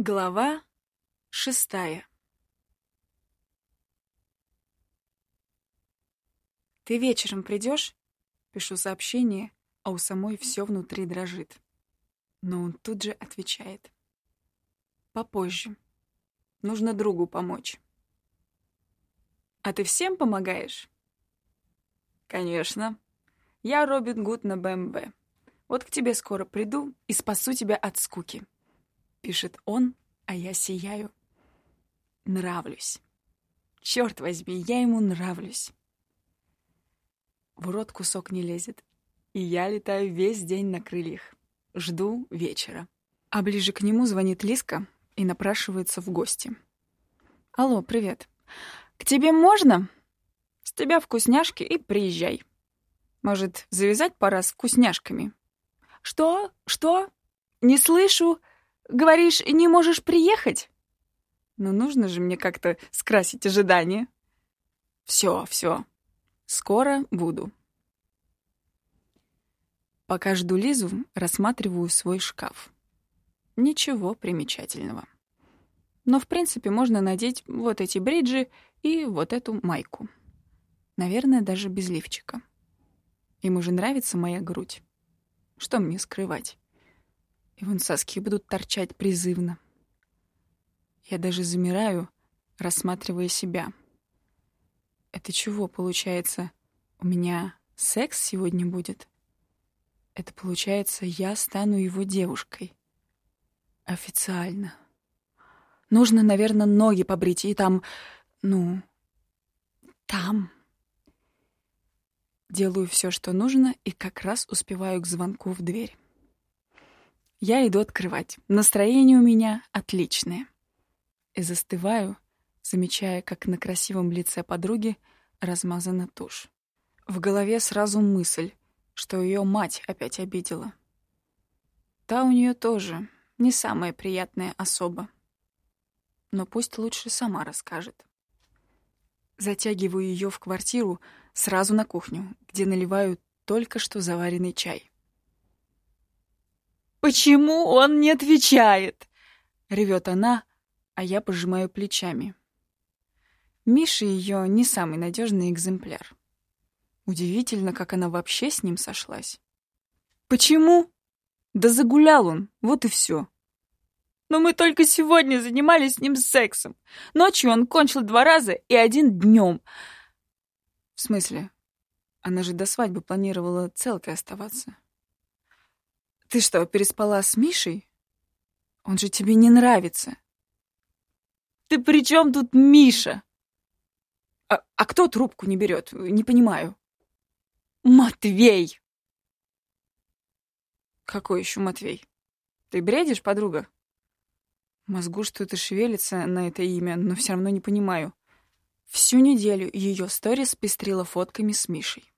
Глава шестая «Ты вечером придешь? Пишу сообщение, а у самой все внутри дрожит. Но он тут же отвечает. «Попозже. Нужно другу помочь». «А ты всем помогаешь?» «Конечно. Я Робин Гуд на БМВ. Вот к тебе скоро приду и спасу тебя от скуки». — пишет он, а я сияю. Нравлюсь. Черт возьми, я ему нравлюсь. В рот кусок не лезет, и я летаю весь день на крыльях. Жду вечера. А ближе к нему звонит Лиска и напрашивается в гости. «Алло, привет. К тебе можно? С тебя вкусняшки и приезжай. Может, завязать пора с вкусняшками?» «Что? Что? Не слышу!» Говоришь, не можешь приехать? Ну, нужно же мне как-то скрасить ожидания. Все, все. Скоро буду. Пока жду Лизу, рассматриваю свой шкаф. Ничего примечательного. Но, в принципе, можно надеть вот эти бриджи и вот эту майку. Наверное, даже без лифчика. Им уже нравится моя грудь. Что мне скрывать? И вон соски будут торчать призывно. Я даже замираю, рассматривая себя. Это чего, получается, у меня секс сегодня будет? Это получается, я стану его девушкой. Официально. Нужно, наверное, ноги побрить и там, ну, там. Делаю все, что нужно, и как раз успеваю к звонку в дверь. Я иду открывать. Настроение у меня отличное. И застываю, замечая, как на красивом лице подруги размазана тушь. В голове сразу мысль, что ее мать опять обидела. Та у нее тоже не самая приятная особа. Но пусть лучше сама расскажет. Затягиваю ее в квартиру сразу на кухню, где наливаю только что заваренный чай. «Почему он не отвечает?» — ревет она, а я пожимаю плечами. Миша ее не самый надежный экземпляр. Удивительно, как она вообще с ним сошлась. «Почему?» «Да загулял он, вот и все. Но мы только сегодня занимались с ним сексом. Ночью он кончил два раза и один днем. В смысле? Она же до свадьбы планировала целкой оставаться. Ты что, переспала с Мишей? Он же тебе не нравится. Ты при чем тут Миша? А, а кто трубку не берет? Не понимаю. Матвей! Какой еще Матвей? Ты бредишь, подруга? Мозгу что-то шевелится на это имя, но все равно не понимаю. Всю неделю ее сторис пестрила фотками с Мишей.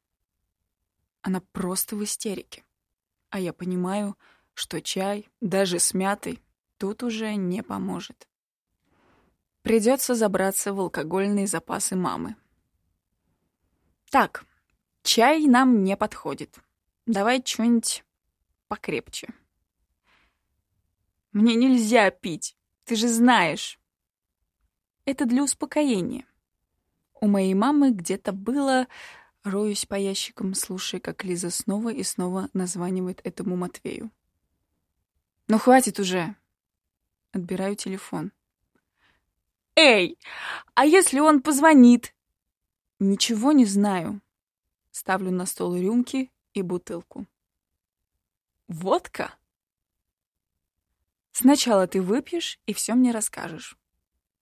Она просто в истерике. А я понимаю, что чай, даже с мятой, тут уже не поможет. Придется забраться в алкогольные запасы мамы. Так, чай нам не подходит. Давай что-нибудь покрепче. Мне нельзя пить, ты же знаешь. Это для успокоения. У моей мамы где-то было Роюсь по ящикам, слушая, как Лиза снова и снова названивает этому Матвею. «Ну хватит уже!» Отбираю телефон. «Эй, а если он позвонит?» «Ничего не знаю». Ставлю на стол рюмки и бутылку. «Водка?» «Сначала ты выпьешь и все мне расскажешь.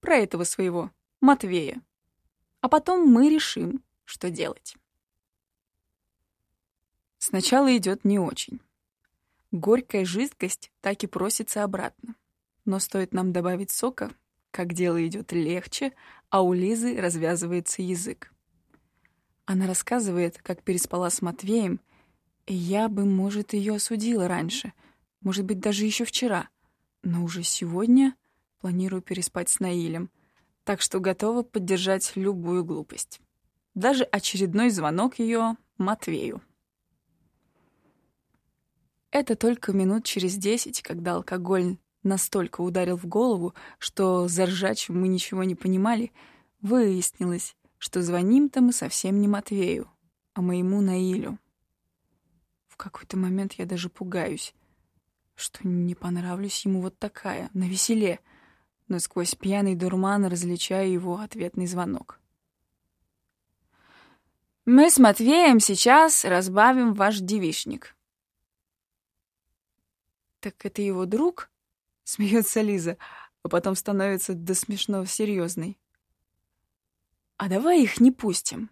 Про этого своего, Матвея. А потом мы решим, что делать». Сначала идет не очень. Горькая жидкость так и просится обратно. Но стоит нам добавить сока, как дело идет легче, а у Лизы развязывается язык. Она рассказывает, как переспала с Матвеем, и я бы, может, ее осудила раньше, может быть, даже еще вчера. Но уже сегодня планирую переспать с Наилем, так что готова поддержать любую глупость. Даже очередной звонок ее Матвею. Это только минут через десять, когда алкоголь настолько ударил в голову, что за мы ничего не понимали, выяснилось, что звоним-то мы совсем не Матвею, а моему Наилю. В какой-то момент я даже пугаюсь, что не понравлюсь ему вот такая, на веселе, но сквозь пьяный дурман различаю его ответный звонок. «Мы с Матвеем сейчас разбавим ваш девишник». «Так это его друг?» — смеется Лиза, а потом становится до смешного серьезной. «А давай их не пустим.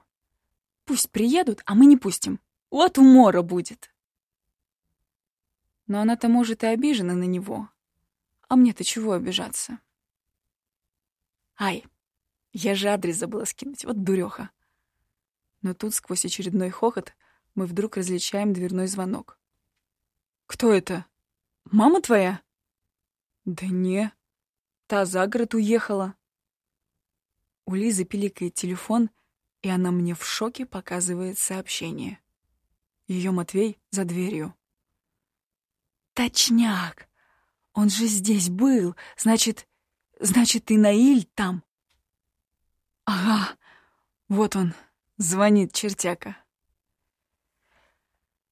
Пусть приедут, а мы не пустим. Вот умора будет». Но она-то, может, и обижена на него. А мне-то чего обижаться? Ай, я же адрес забыла скинуть, вот дуреха. Но тут, сквозь очередной хохот, мы вдруг различаем дверной звонок. «Кто это? Мама твоя?» «Да не, та за город уехала». У Лизы пиликает телефон, и она мне в шоке показывает сообщение. Ее Матвей за дверью. Точняк! Он же здесь был. Значит, значит, и Наиль там. Ага, вот он, звонит чертяка.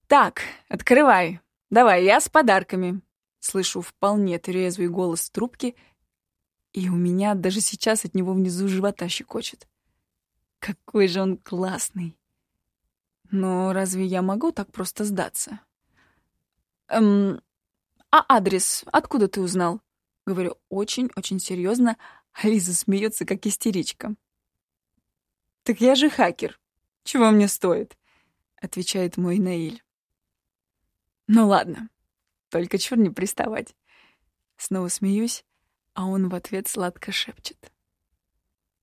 Так, открывай. Давай, я с подарками. Слышу вполне трезвый голос трубки, и у меня даже сейчас от него внизу живота щекочет. Какой же он классный. Но разве я могу так просто сдаться? Эм, «А адрес откуда ты узнал?» Говорю очень-очень серьезно, а Лиза смеется, как истеричка. «Так я же хакер. Чего мне стоит?» — отвечает мой Наиль. «Ну ладно, только чур не приставать». Снова смеюсь, а он в ответ сладко шепчет.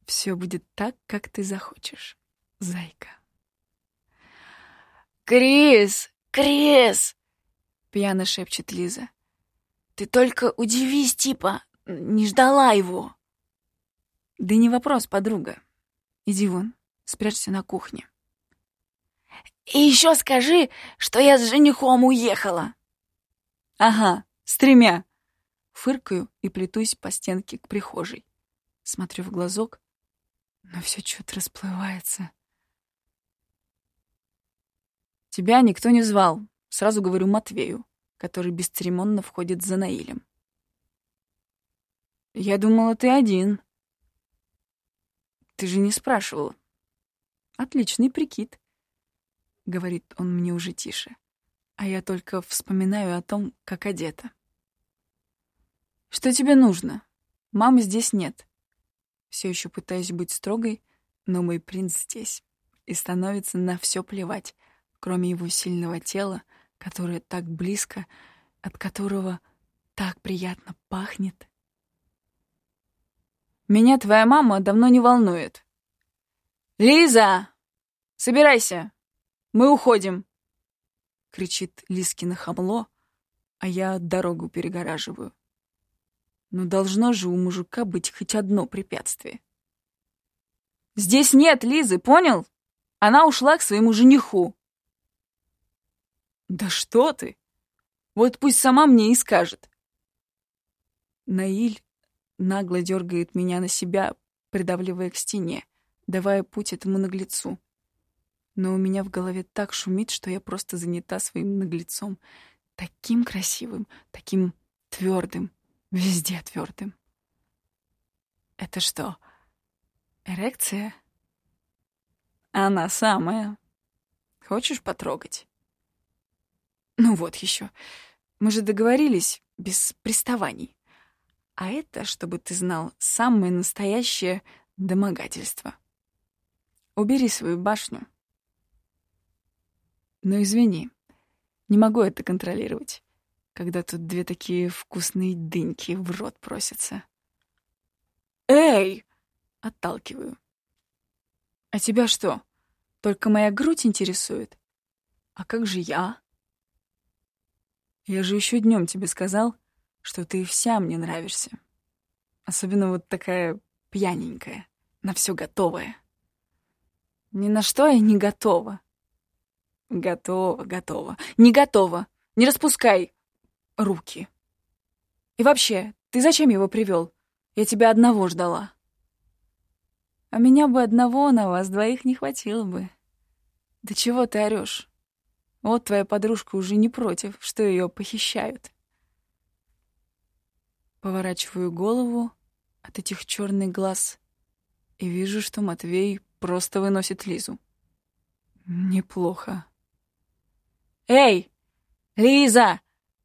«Все будет так, как ты захочешь, зайка». «Крис! Крис!» — пьяно шепчет Лиза. Ты только удивись, типа, не ждала его. Да не вопрос, подруга. Иди вон, спрячься на кухне. И еще скажи, что я с женихом уехала. Ага, с тремя. Фыркаю и плетусь по стенке к прихожей. Смотрю в глазок, но все что-то расплывается. Тебя никто не звал. Сразу говорю Матвею который бесцеремонно входит за Наилем. «Я думала, ты один». «Ты же не спрашивал». «Отличный прикид», — говорит он мне уже тише, а я только вспоминаю о том, как одета. «Что тебе нужно? Мамы здесь нет». Все еще пытаюсь быть строгой, но мой принц здесь, и становится на все плевать, кроме его сильного тела, которое так близко, от которого так приятно пахнет. Меня твоя мама давно не волнует. «Лиза! Собирайся! Мы уходим!» — кричит Лискина хамло, а я дорогу перегораживаю. Но должно же у мужика быть хоть одно препятствие. «Здесь нет Лизы, понял? Она ушла к своему жениху. «Да что ты! Вот пусть сама мне и скажет!» Наиль нагло дергает меня на себя, придавливая к стене, давая путь этому наглецу. Но у меня в голове так шумит, что я просто занята своим наглецом. Таким красивым, таким твердым, везде твердым. Это что, эрекция? Она самая. Хочешь потрогать? Ну вот еще. Мы же договорились без приставаний. А это, чтобы ты знал, самое настоящее домогательство. Убери свою башню. Но извини, не могу это контролировать, когда тут две такие вкусные дыньки в рот просятся. «Эй!» — отталкиваю. «А тебя что, только моя грудь интересует? А как же я?» Я же еще днем тебе сказал, что ты вся мне нравишься. Особенно вот такая пьяненькая, на все готовая. Ни на что я не готова. Готова, готова. Не готова. Не распускай руки. И вообще, Ты зачем его привел? Я тебя одного ждала. А меня бы одного на вас двоих не хватило бы. Да чего ты орешь? Вот твоя подружка уже не против, что ее похищают. Поворачиваю голову от этих черных глаз и вижу, что Матвей просто выносит Лизу. Неплохо. «Эй, Лиза,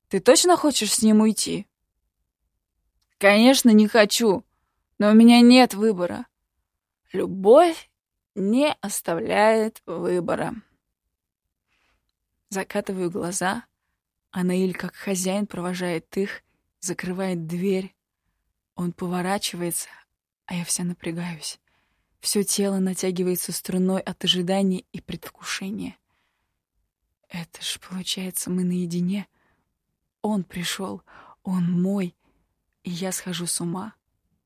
ты точно хочешь с ним уйти?» «Конечно, не хочу, но у меня нет выбора. Любовь не оставляет выбора». Закатываю глаза, а Наиль, как хозяин, провожает их, закрывает дверь. Он поворачивается, а я вся напрягаюсь. Все тело натягивается струной от ожидания и предвкушения. Это ж, получается, мы наедине. Он пришел, он мой, и я схожу с ума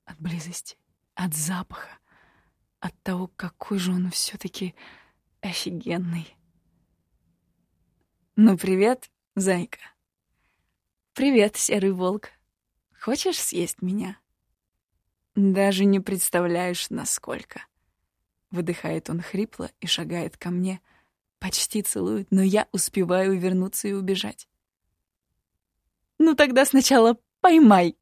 от близости, от запаха, от того, какой же он все-таки офигенный. Ну, привет, зайка. Привет, серый волк. Хочешь съесть меня? Даже не представляешь, насколько. Выдыхает он хрипло и шагает ко мне, почти целует, но я успеваю вернуться и убежать. Ну тогда сначала поймай.